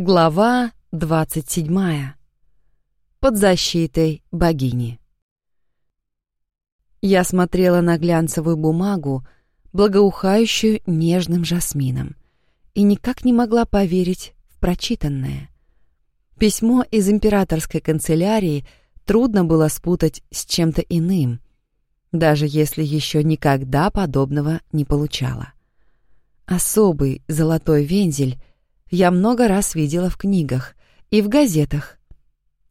Глава двадцать седьмая. Под защитой богини. Я смотрела на глянцевую бумагу, благоухающую нежным жасмином, и никак не могла поверить в прочитанное. Письмо из императорской канцелярии трудно было спутать с чем-то иным, даже если еще никогда подобного не получала. Особый золотой вензель я много раз видела в книгах и в газетах.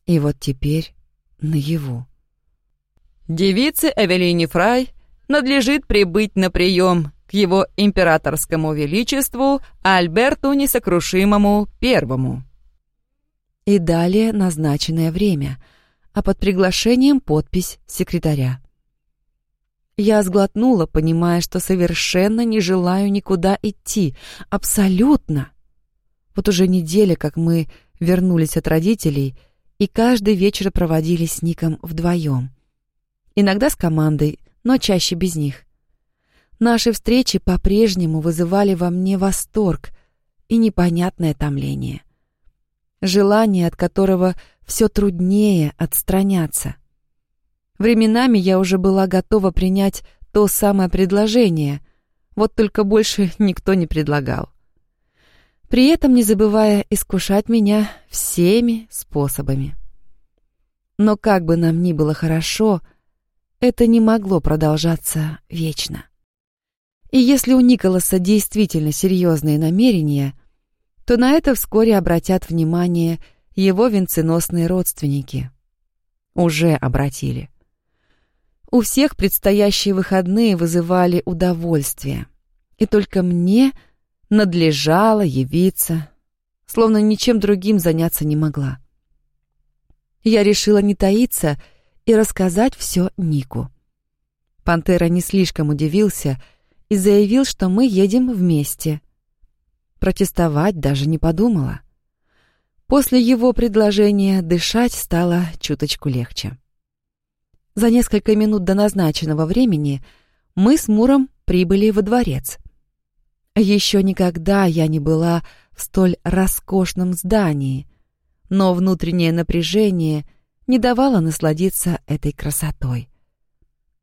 И вот теперь наяву. Девице Эвелине Фрай надлежит прибыть на прием к его императорскому величеству Альберту Несокрушимому Первому. И далее назначенное время, а под приглашением подпись секретаря. Я сглотнула, понимая, что совершенно не желаю никуда идти. Абсолютно. Вот уже неделя, как мы вернулись от родителей, и каждый вечер проводили с Ником вдвоем. Иногда с командой, но чаще без них. Наши встречи по-прежнему вызывали во мне восторг и непонятное томление. Желание, от которого все труднее отстраняться. Временами я уже была готова принять то самое предложение, вот только больше никто не предлагал при этом не забывая искушать меня всеми способами. Но как бы нам ни было хорошо, это не могло продолжаться вечно. И если у Николаса действительно серьезные намерения, то на это вскоре обратят внимание его венценосные родственники. Уже обратили. У всех предстоящие выходные вызывали удовольствие. И только мне — надлежало явиться, словно ничем другим заняться не могла. Я решила не таиться и рассказать все Нику. Пантера не слишком удивился и заявил, что мы едем вместе. Протестовать даже не подумала. После его предложения дышать стало чуточку легче. За несколько минут до назначенного времени мы с Муром прибыли во дворец. Еще никогда я не была в столь роскошном здании, но внутреннее напряжение не давало насладиться этой красотой.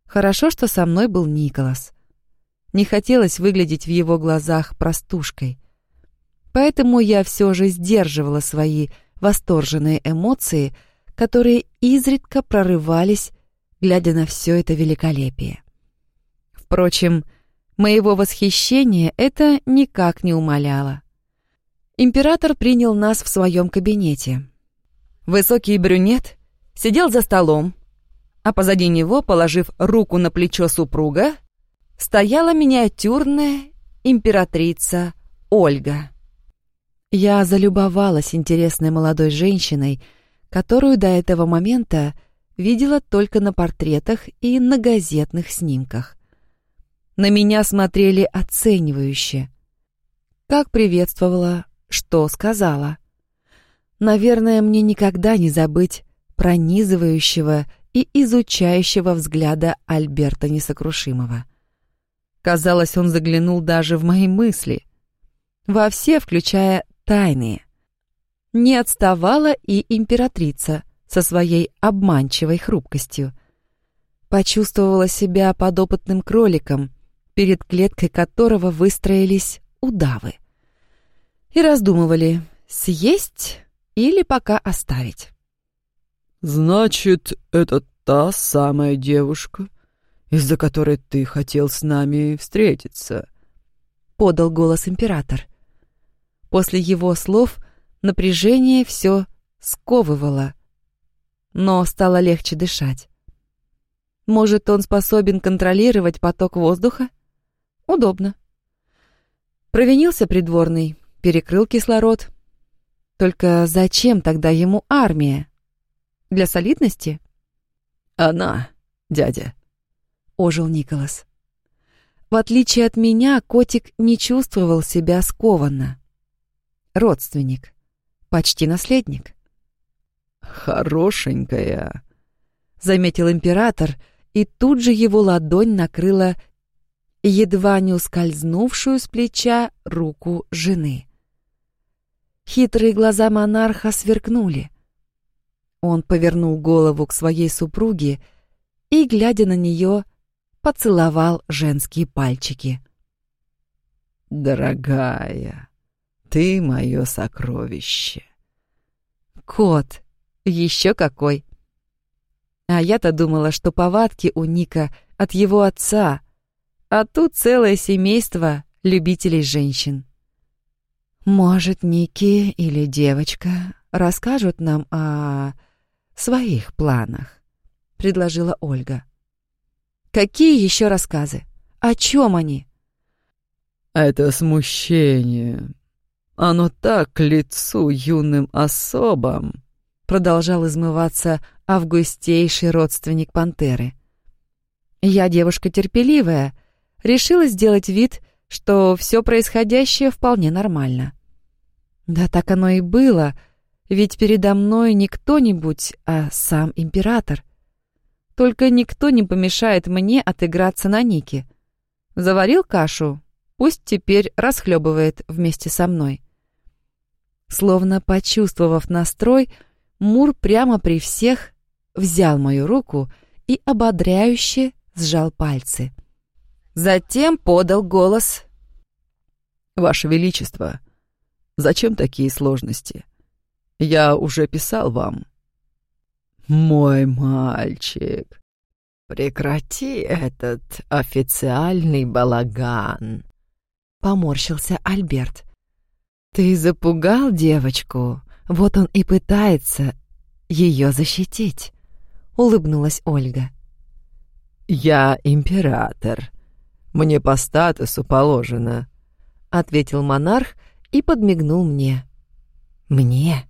Хорошо, что со мной был Николас. Не хотелось выглядеть в его глазах простушкой. Поэтому я все же сдерживала свои восторженные эмоции, которые изредка прорывались, глядя на все это великолепие. Впрочем, Моего восхищения это никак не умаляло. Император принял нас в своем кабинете. Высокий брюнет сидел за столом, а позади него, положив руку на плечо супруга, стояла миниатюрная императрица Ольга. Я залюбовалась интересной молодой женщиной, которую до этого момента видела только на портретах и на газетных снимках. На меня смотрели оценивающе. Как приветствовала, что сказала. Наверное, мне никогда не забыть пронизывающего и изучающего взгляда Альберта Несокрушимого. Казалось, он заглянул даже в мои мысли. Во все, включая тайные. Не отставала и императрица со своей обманчивой хрупкостью. Почувствовала себя подопытным кроликом, перед клеткой которого выстроились удавы. И раздумывали, съесть или пока оставить. «Значит, это та самая девушка, из-за которой ты хотел с нами встретиться?» — подал голос император. После его слов напряжение все сковывало, но стало легче дышать. Может, он способен контролировать поток воздуха? Удобно. Провинился придворный, перекрыл кислород. Только зачем тогда ему армия? Для солидности? Она, дядя. Ожил Николас. В отличие от меня, котик не чувствовал себя скованно. Родственник. Почти наследник. «Хорошенькая», — заметил император, и тут же его ладонь накрыла едва не ускользнувшую с плеча руку жены. Хитрые глаза монарха сверкнули. Он повернул голову к своей супруге и, глядя на нее, поцеловал женские пальчики. «Дорогая, ты мое сокровище!» «Кот! Еще какой!» А я-то думала, что повадки у Ника от его отца, а тут целое семейство любителей женщин. Может, Ники или девочка расскажут нам о своих планах, предложила Ольга. Какие еще рассказы? О чем они? Это смущение. Оно так к лицу юным особам, продолжал измываться августейший родственник пантеры. Я девушка терпеливая, решила сделать вид, что все происходящее вполне нормально. Да так оно и было, ведь передо мной не кто-нибудь, а сам император. Только никто не помешает мне отыграться на Нике. Заварил кашу, пусть теперь расхлебывает вместе со мной. Словно почувствовав настрой, Мур прямо при всех взял мою руку и ободряюще сжал пальцы. Затем подал голос. «Ваше Величество, зачем такие сложности? Я уже писал вам». «Мой мальчик, прекрати этот официальный балаган», — поморщился Альберт. «Ты запугал девочку, вот он и пытается ее защитить», — улыбнулась Ольга. «Я император. Мне по статусу положено», — ответил монарх и подмигнул мне. «Мне?»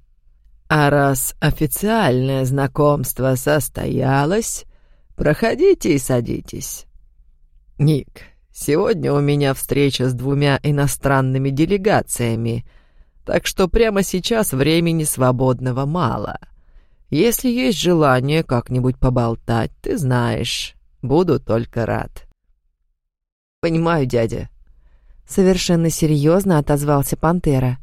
«А раз официальное знакомство состоялось, проходите и садитесь. Ник, сегодня у меня встреча с двумя иностранными делегациями, так что прямо сейчас времени свободного мало. Если есть желание как-нибудь поболтать, ты знаешь, буду только рад». «Понимаю, дядя», — совершенно серьезно отозвался Пантера.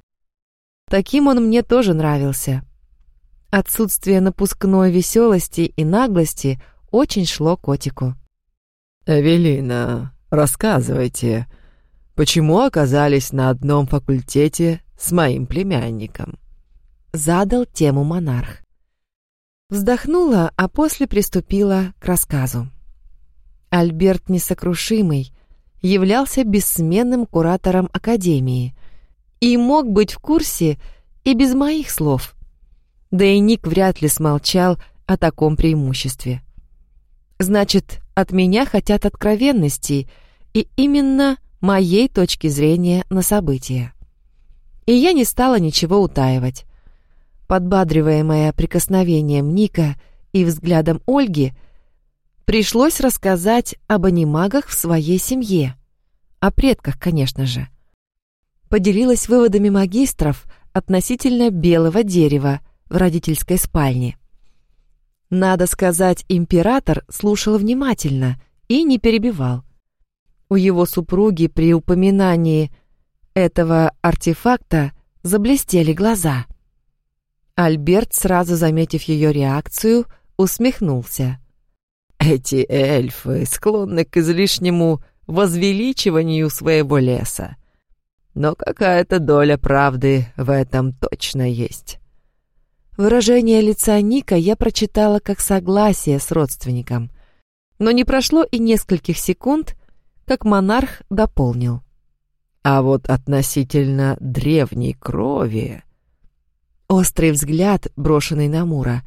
«Таким он мне тоже нравился». Отсутствие напускной веселости и наглости очень шло котику. «Эвелина, рассказывайте, почему оказались на одном факультете с моим племянником?» Задал тему монарх. Вздохнула, а после приступила к рассказу. Альберт Несокрушимый являлся бессменным куратором Академии и мог быть в курсе и без моих слов. Да и Ник вряд ли смолчал о таком преимуществе. Значит, от меня хотят откровенности и именно моей точки зрения на события. И я не стала ничего утаивать. Подбадриваемая прикосновением Ника и взглядом Ольги — Пришлось рассказать об анимагах в своей семье. О предках, конечно же. Поделилась выводами магистров относительно белого дерева в родительской спальне. Надо сказать, император слушал внимательно и не перебивал. У его супруги при упоминании этого артефакта заблестели глаза. Альберт, сразу заметив ее реакцию, усмехнулся. Эти эльфы склонны к излишнему возвеличиванию своего леса. Но какая-то доля правды в этом точно есть. Выражение лица Ника я прочитала как согласие с родственником. Но не прошло и нескольких секунд, как монарх дополнил. А вот относительно древней крови... Острый взгляд, брошенный на Мура,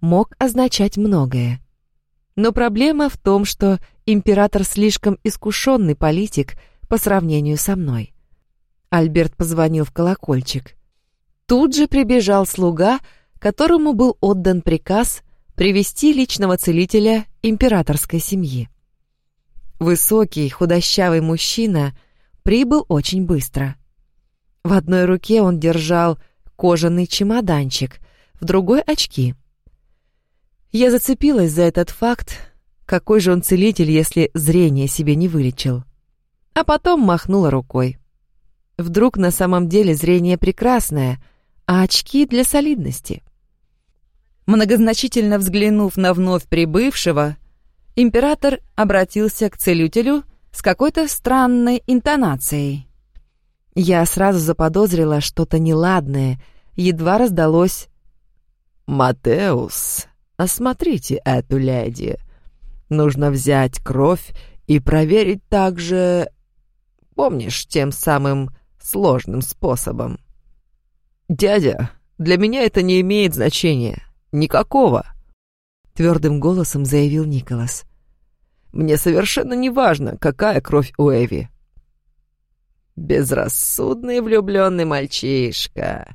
мог означать многое. Но проблема в том, что император слишком искушенный политик по сравнению со мной. Альберт позвонил в колокольчик. Тут же прибежал слуга, которому был отдан приказ привести личного целителя императорской семьи. Высокий, худощавый мужчина прибыл очень быстро. В одной руке он держал кожаный чемоданчик, в другой — очки — я зацепилась за этот факт, какой же он целитель, если зрение себе не вылечил. А потом махнула рукой. Вдруг на самом деле зрение прекрасное, а очки для солидности. Многозначительно взглянув на вновь прибывшего, император обратился к целителю с какой-то странной интонацией. Я сразу заподозрила что-то неладное, едва раздалось «Матеус, осмотрите эту леди. Нужно взять кровь и проверить также, помнишь, тем самым сложным способом. Дядя, для меня это не имеет значения. Никакого. Твердым голосом заявил Николас. Мне совершенно не важно, какая кровь у Эви. Безрассудный влюбленный мальчишка.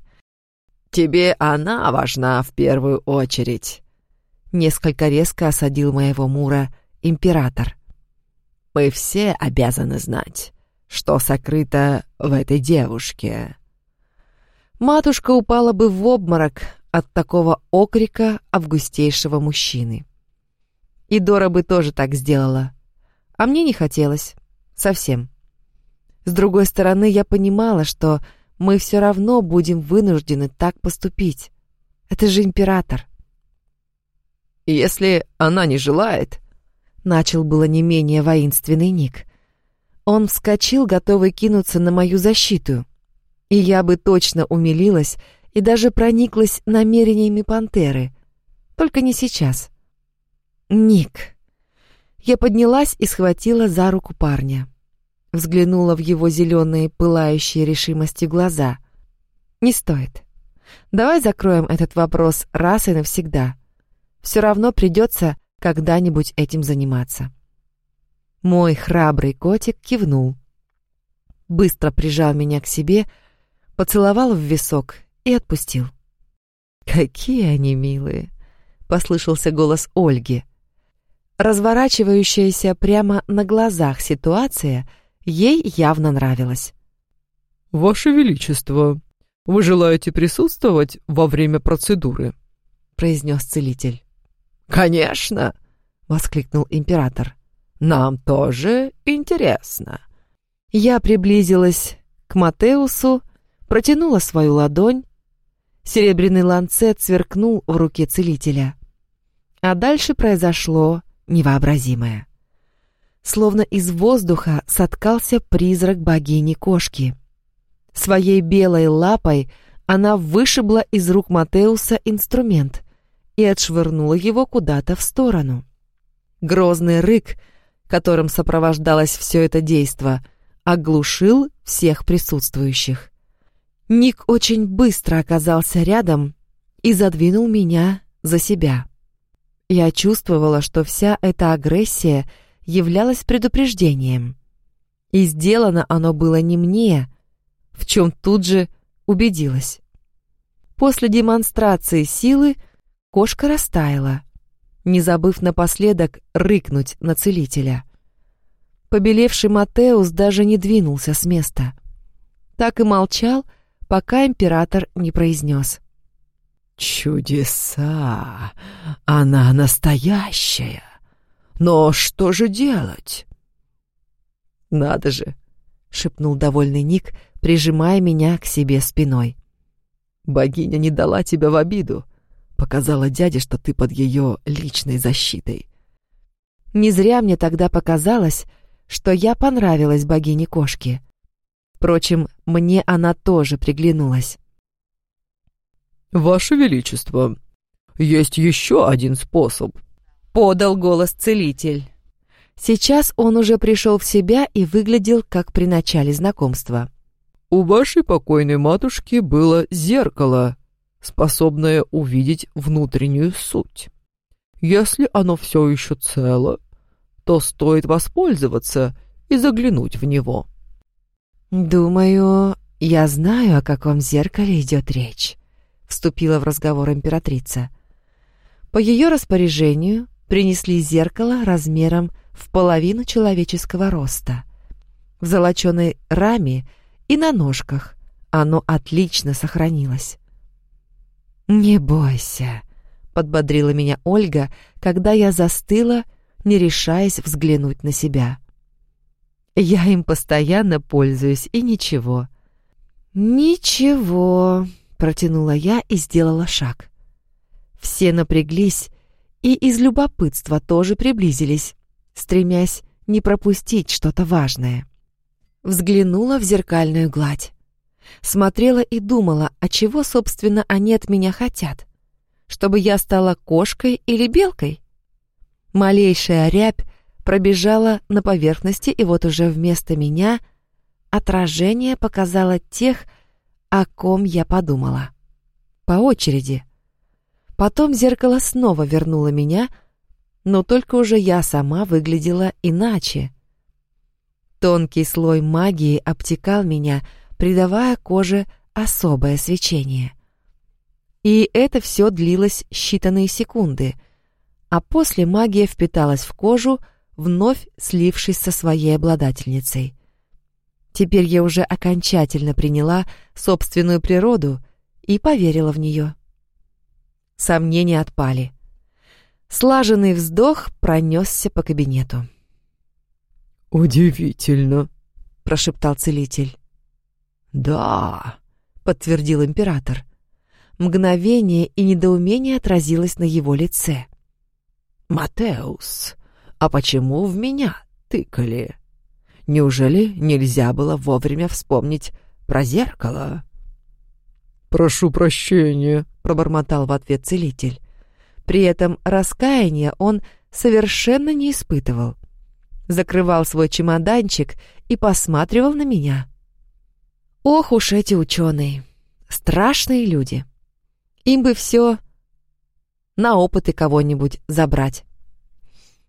Тебе она важна в первую очередь. Несколько резко осадил моего Мура император. Мы все обязаны знать, что сокрыто в этой девушке. Матушка упала бы в обморок от такого окрика августейшего мужчины. И Дора бы тоже так сделала. А мне не хотелось. Совсем. С другой стороны, я понимала, что мы все равно будем вынуждены так поступить. Это же император. «Если она не желает...» Начал было не менее воинственный Ник. Он вскочил, готовый кинуться на мою защиту. И я бы точно умилилась и даже прониклась намерениями пантеры. Только не сейчас. «Ник». Я поднялась и схватила за руку парня. Взглянула в его зеленые, пылающие решимости глаза. «Не стоит. Давай закроем этот вопрос раз и навсегда. Все равно придется когда-нибудь этим заниматься». Мой храбрый котик кивнул. Быстро прижал меня к себе, поцеловал в висок и отпустил. «Какие они милые!» — послышался голос Ольги. Разворачивающаяся прямо на глазах ситуация ей явно нравилась. «Ваше Величество, вы желаете присутствовать во время процедуры?» — произнес целитель. «Конечно!» — воскликнул император. «Нам тоже интересно». Я приблизилась к Матеусу, протянула свою ладонь. Серебряный ланцет сверкнул в руке целителя. А дальше произошло невообразимое. Словно из воздуха соткался призрак богини-кошки. Своей белой лапой она вышибла из рук Матеуса инструмент и отшвырнула его куда-то в сторону. Грозный рык, которым сопровождалось все это действо, оглушил всех присутствующих. Ник очень быстро оказался рядом и задвинул меня за себя. Я чувствовала, что вся эта агрессия являлась предупреждением. И сделано оно было не мне, в чем тут же убедилась. После демонстрации силы кошка растаяла, не забыв напоследок рыкнуть на целителя. Побелевший Матеус даже не двинулся с места. Так и молчал, пока император не произнес. «Чудеса! Она настоящая! Но что же делать?» «Надо же!» — шепнул довольный Ник, прижимая меня к себе спиной. «Богиня не дала тебя в обиду. Показала дяде, что ты под ее личной защитой». Не зря мне тогда показалось, что я понравилась богине-кошке. Впрочем, мне она тоже приглянулась. «Ваше Величество, есть еще один способ», — подал голос целитель. Сейчас он уже пришел в себя и выглядел, как при начале знакомства. «У вашей покойной матушки было зеркало, способное увидеть внутреннюю суть. Если оно все еще цело, то стоит воспользоваться и заглянуть в него». «Думаю, я знаю, о каком зеркале идет речь», — вступила в разговор императрица. По ее распоряжению принесли зеркало размером в половину человеческого роста. В золоченой раме и на ножках оно отлично сохранилось. «Не бойся», — подбодрила меня Ольга, когда я застыла, не решаясь взглянуть на себя. Я им постоянно пользуюсь, и ничего. Ничего, протянула я и сделала шаг. Все напряглись и из любопытства тоже приблизились, стремясь не пропустить что-то важное. Взглянула в зеркальную гладь. Смотрела и думала, а чего, собственно, они от меня хотят. Чтобы я стала кошкой или белкой? Малейшая рябь пробежала на поверхности, и вот уже вместо меня отражение показало тех, о ком я подумала. По очереди. Потом зеркало снова вернуло меня, но только уже я сама выглядела иначе. Тонкий слой магии обтекал меня, придавая коже особое свечение. И это все длилось считанные секунды, а после магия впиталась в кожу, вновь слившись со своей обладательницей. Теперь я уже окончательно приняла собственную природу и поверила в нее. Сомнения отпали. Слаженный вздох пронесся по кабинету. «Удивительно», — прошептал целитель. «Да», — подтвердил император. Мгновение и недоумение отразилось на его лице. «Матеус, а почему в меня тыкали? Неужели нельзя было вовремя вспомнить про зеркало?» «Прошу прощения», — пробормотал в ответ целитель. При этом раскаяния он совершенно не испытывал. Закрывал свой чемоданчик и посматривал на меня. Ох уж эти ученые! Страшные люди! Им бы все на опыты кого-нибудь забрать.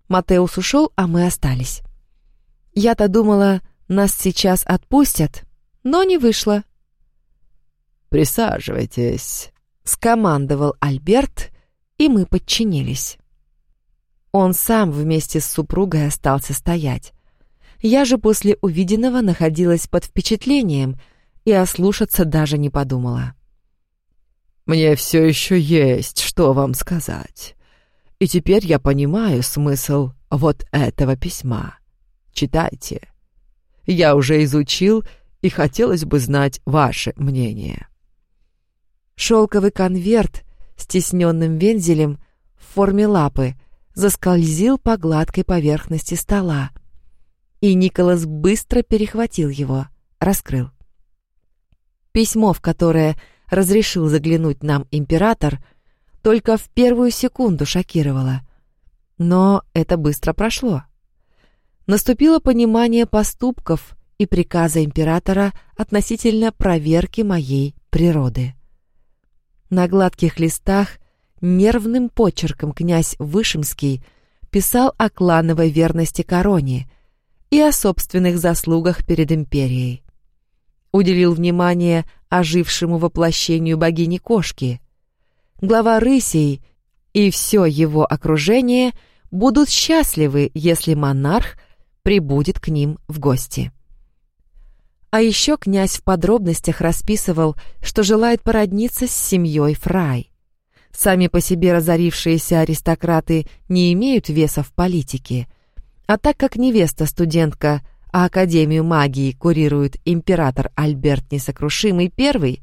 Матеус ушел, а мы остались. Я-то думала, нас сейчас отпустят, но не вышло. «Присаживайтесь», — скомандовал Альберт, и мы подчинились. Он сам вместе с супругой остался стоять. Я же после увиденного находилась под впечатлением и ослушаться даже не подумала. «Мне все еще есть, что вам сказать. И теперь я понимаю смысл вот этого письма. Читайте. Я уже изучил, и хотелось бы знать ваше мнение». Шелковый конверт с тисненным вензелем в форме лапы заскользил по гладкой поверхности стола. И Николас быстро перехватил его, раскрыл. Письмо, в которое разрешил заглянуть нам император, только в первую секунду шокировало. Но это быстро прошло. Наступило понимание поступков и приказа императора относительно проверки моей природы. На гладких листах нервным почерком князь Вышемский писал о клановой верности короне и о собственных заслугах перед империей. Уделил внимание ожившему воплощению богини-кошки. Глава рысей и все его окружение будут счастливы, если монарх прибудет к ним в гости. А еще князь в подробностях расписывал, что желает породниться с семьей Фрай. Сами по себе разорившиеся аристократы не имеют веса в политике. А так как невеста-студентка, а Академию магии курирует император Альберт Несокрушимый I,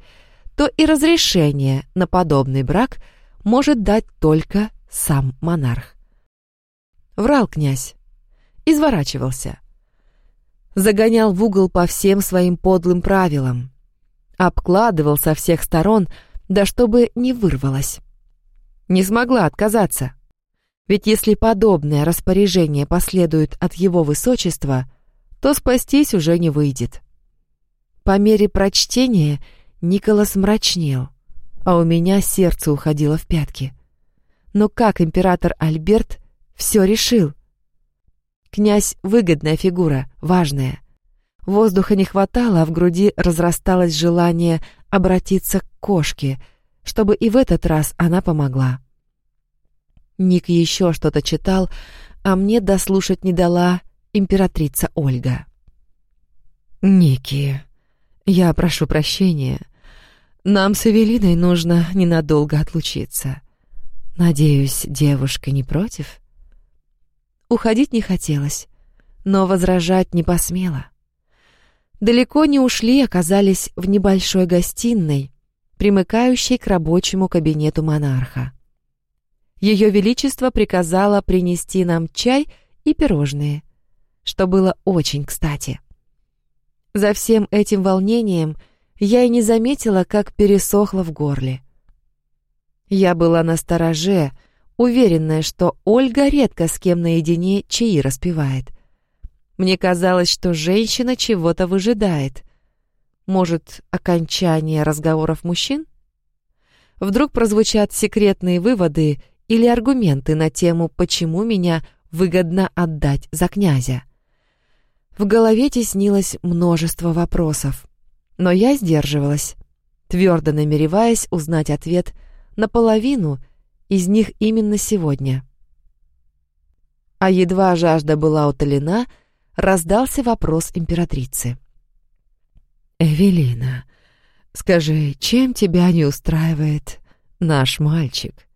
то и разрешение на подобный брак может дать только сам монарх. Врал князь. Изворачивался загонял в угол по всем своим подлым правилам. Обкладывал со всех сторон, да чтобы не вырвалось. Не смогла отказаться. Ведь если подобное распоряжение последует от его высочества, то спастись уже не выйдет. По мере прочтения Николас мрачнел, а у меня сердце уходило в пятки. Но как император Альберт все решил? Князь — выгодная фигура, важная. Воздуха не хватало, а в груди разрасталось желание обратиться к кошке, чтобы и в этот раз она помогла. Ник еще что-то читал, а мне дослушать не дала императрица Ольга. «Ники, я прошу прощения. Нам с Эвелиной нужно ненадолго отлучиться. Надеюсь, девушка не против?» Уходить не хотелось, но возражать не посмела. Далеко не ушли, оказались в небольшой гостиной, примыкающей к рабочему кабинету монарха. Ее Величество приказало принести нам чай и пирожные, что было очень кстати. За всем этим волнением я и не заметила, как пересохло в горле. Я была на стороже, уверенная, что Ольга редко с кем наедине чаи распевает. Мне казалось, что женщина чего-то выжидает. Может, окончание разговоров мужчин? Вдруг прозвучат секретные выводы или аргументы на тему, почему меня выгодно отдать за князя. В голове теснилось множество вопросов, но я сдерживалась, твердо намереваясь узнать ответ на половину из них именно сегодня. А едва жажда была утолена, раздался вопрос императрицы. «Эвелина, скажи, чем тебя не устраивает наш мальчик?»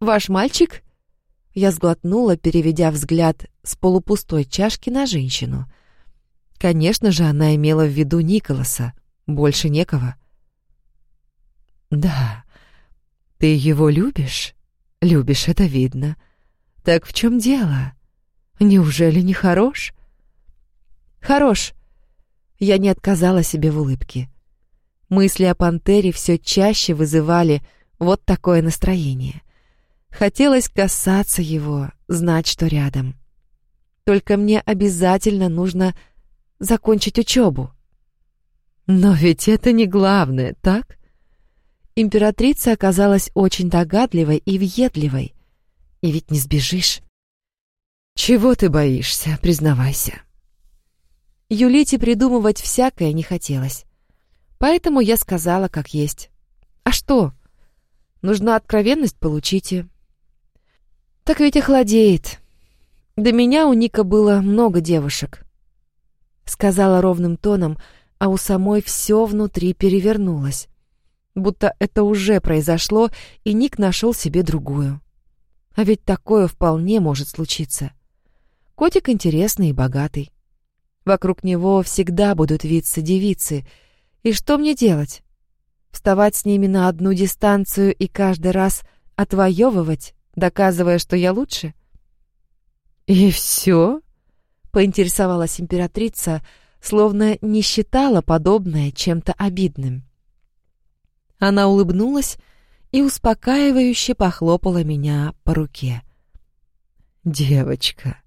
«Ваш мальчик?» Я сглотнула, переведя взгляд с полупустой чашки на женщину. Конечно же, она имела в виду Николаса. Больше некого. «Да. Ты его любишь? Любишь, это видно. Так в чем дело? Неужели не хорош?» «Хорош». Я не отказала себе в улыбке. Мысли о пантере все чаще вызывали вот такое настроение. Хотелось касаться его, знать, что рядом. Только мне обязательно нужно закончить учебу. Но ведь это не главное, так? Императрица оказалась очень догадливой и въедливой. И ведь не сбежишь. Чего ты боишься, признавайся. Юлите придумывать всякое не хотелось. Поэтому я сказала, как есть. А что? Нужна откровенность, получите. Так ведь охладеет. До меня у Ника было много девушек. Сказала ровным тоном, а у самой все внутри перевернулось. Будто это уже произошло, и Ник нашел себе другую. А ведь такое вполне может случиться. Котик интересный и богатый. Вокруг него всегда будут виться девицы. И что мне делать? Вставать с ними на одну дистанцию и каждый раз отвоевывать? Доказывая, что я лучше? И все? поинтересовалась императрица, словно не считала подобное чем-то обидным. Она улыбнулась и успокаивающе похлопала меня по руке. «Девочка,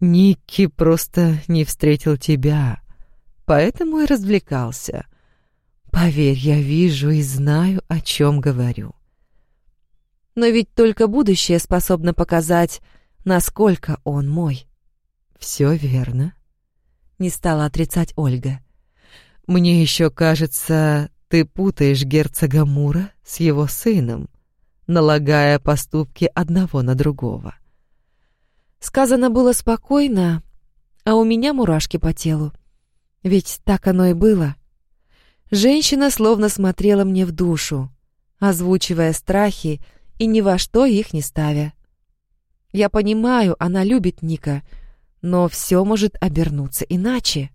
Никки просто не встретил тебя, поэтому и развлекался. Поверь, я вижу и знаю, о чем говорю. Но ведь только будущее способно показать, насколько он мой. Все верно. Не стала отрицать Ольга. Мне еще кажется, ты путаешь герцога Мура с его сыном, налагая поступки одного на другого. Сказано было спокойно, а у меня мурашки по телу. Ведь так оно и было. Женщина словно смотрела мне в душу, озвучивая страхи и ни во что их не ставя. Я понимаю, она любит Ника, но все может обернуться иначе.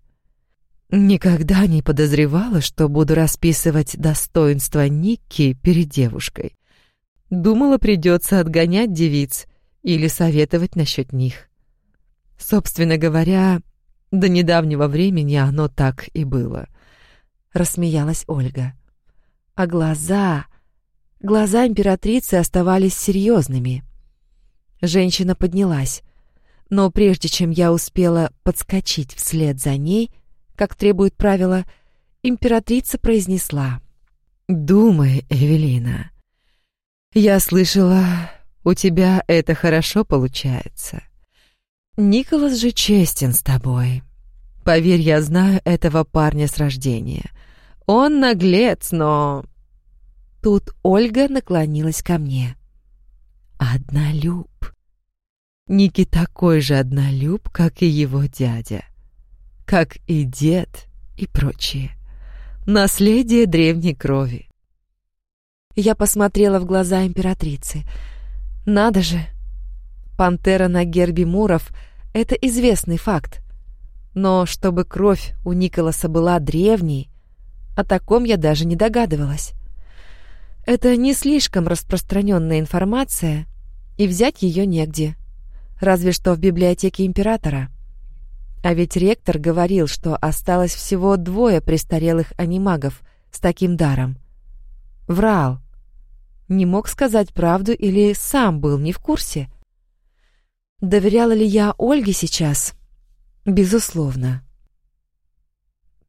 Никогда не подозревала, что буду расписывать достоинства Ники перед девушкой. Думала, придется отгонять девиц или советовать насчет них. Собственно говоря, до недавнего времени оно так и было. Рассмеялась Ольга. А глаза... Глаза императрицы оставались серьезными. Женщина поднялась, но прежде чем я успела подскочить вслед за ней, как требует правила, императрица произнесла. «Думай, Эвелина. Я слышала, у тебя это хорошо получается. Николас же честен с тобой. Поверь, я знаю этого парня с рождения. Он наглец, но Тут Ольга наклонилась ко мне. «Однолюб. Ники такой же однолюб, как и его дядя. Как и дед и прочее. Наследие древней крови». Я посмотрела в глаза императрицы. «Надо же! Пантера на гербе Муров — это известный факт. Но чтобы кровь у Николаса была древней, О таком я даже не догадывалась. Это не слишком распространенная информация, и взять ее негде. Разве что в библиотеке императора. А ведь ректор говорил, что осталось всего двое престарелых анимагов с таким даром. Врал. Не мог сказать правду или сам был не в курсе. Доверяла ли я Ольге сейчас? Безусловно.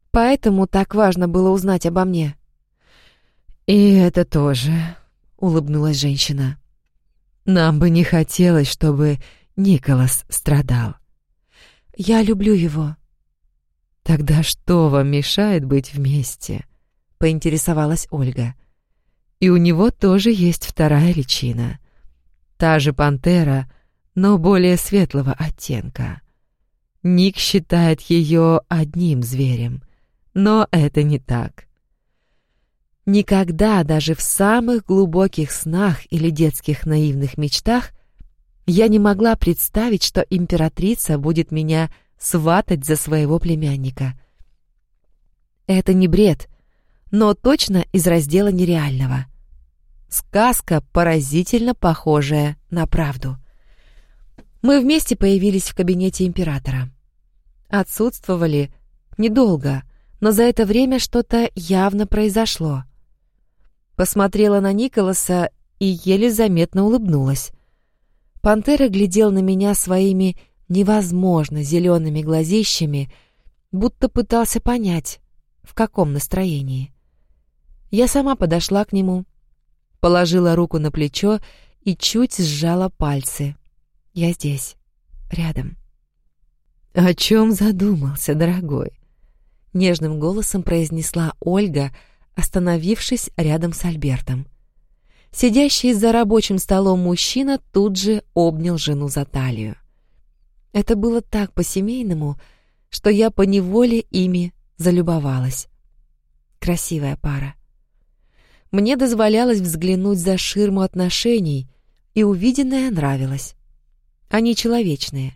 Поэтому так важно было узнать обо мне. «И это тоже», — улыбнулась женщина. «Нам бы не хотелось, чтобы Николас страдал». «Я люблю его». «Тогда что вам мешает быть вместе?» — поинтересовалась Ольга. «И у него тоже есть вторая личина. Та же пантера, но более светлого оттенка. Ник считает ее одним зверем, но это не так. Никогда, даже в самых глубоких снах или детских наивных мечтах, я не могла представить, что императрица будет меня сватать за своего племянника. Это не бред, но точно из раздела нереального. Сказка, поразительно похожая на правду. Мы вместе появились в кабинете императора. Отсутствовали недолго, но за это время что-то явно произошло — Посмотрела на Николаса и еле заметно улыбнулась. Пантера глядел на меня своими невозможно зелеными глазищами, будто пытался понять, в каком настроении. Я сама подошла к нему, положила руку на плечо и чуть сжала пальцы. Я здесь, рядом. «О чем задумался, дорогой?» — нежным голосом произнесла Ольга — остановившись рядом с Альбертом. Сидящий за рабочим столом мужчина тут же обнял жену за талию. Это было так по-семейному, что я поневоле ими залюбовалась. Красивая пара. Мне дозволялось взглянуть за ширму отношений, и увиденное нравилось. Они человечные.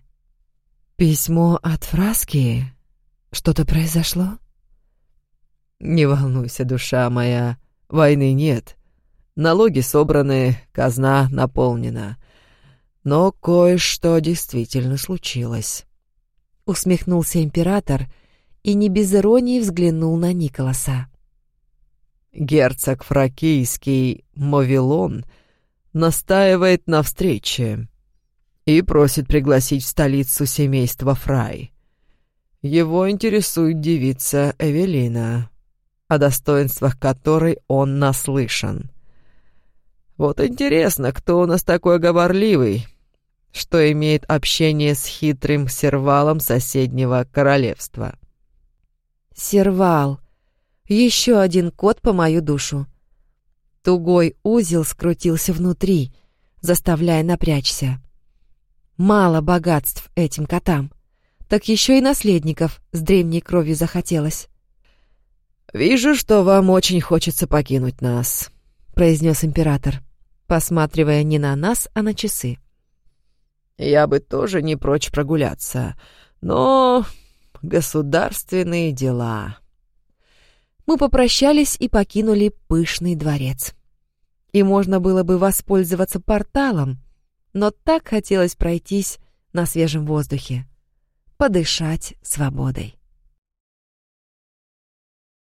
«Письмо от Фраски? Что-то произошло?» «Не волнуйся, душа моя, войны нет. Налоги собраны, казна наполнена. Но кое-что действительно случилось». Усмехнулся император и не без иронии взглянул на Николаса. «Герцог фракийский Мовилон настаивает на встрече и просит пригласить в столицу семейства Фрай. Его интересует девица Эвелина, о достоинствах которой он наслышан. Вот интересно, кто у нас такой говорливый, что имеет общение с хитрым сервалом соседнего королевства. Сервал. Еще один кот по мою душу. Тугой узел скрутился внутри, заставляя напрячься. Мало богатств этим котам. Так еще и наследников с древней кровью захотелось. «Вижу, что вам очень хочется покинуть нас», — произнес император, посматривая не на нас, а на часы. «Я бы тоже не прочь прогуляться, но государственные дела...» Мы попрощались и покинули пышный дворец. И можно было бы воспользоваться порталом, но так хотелось пройтись на свежем воздухе, подышать свободой.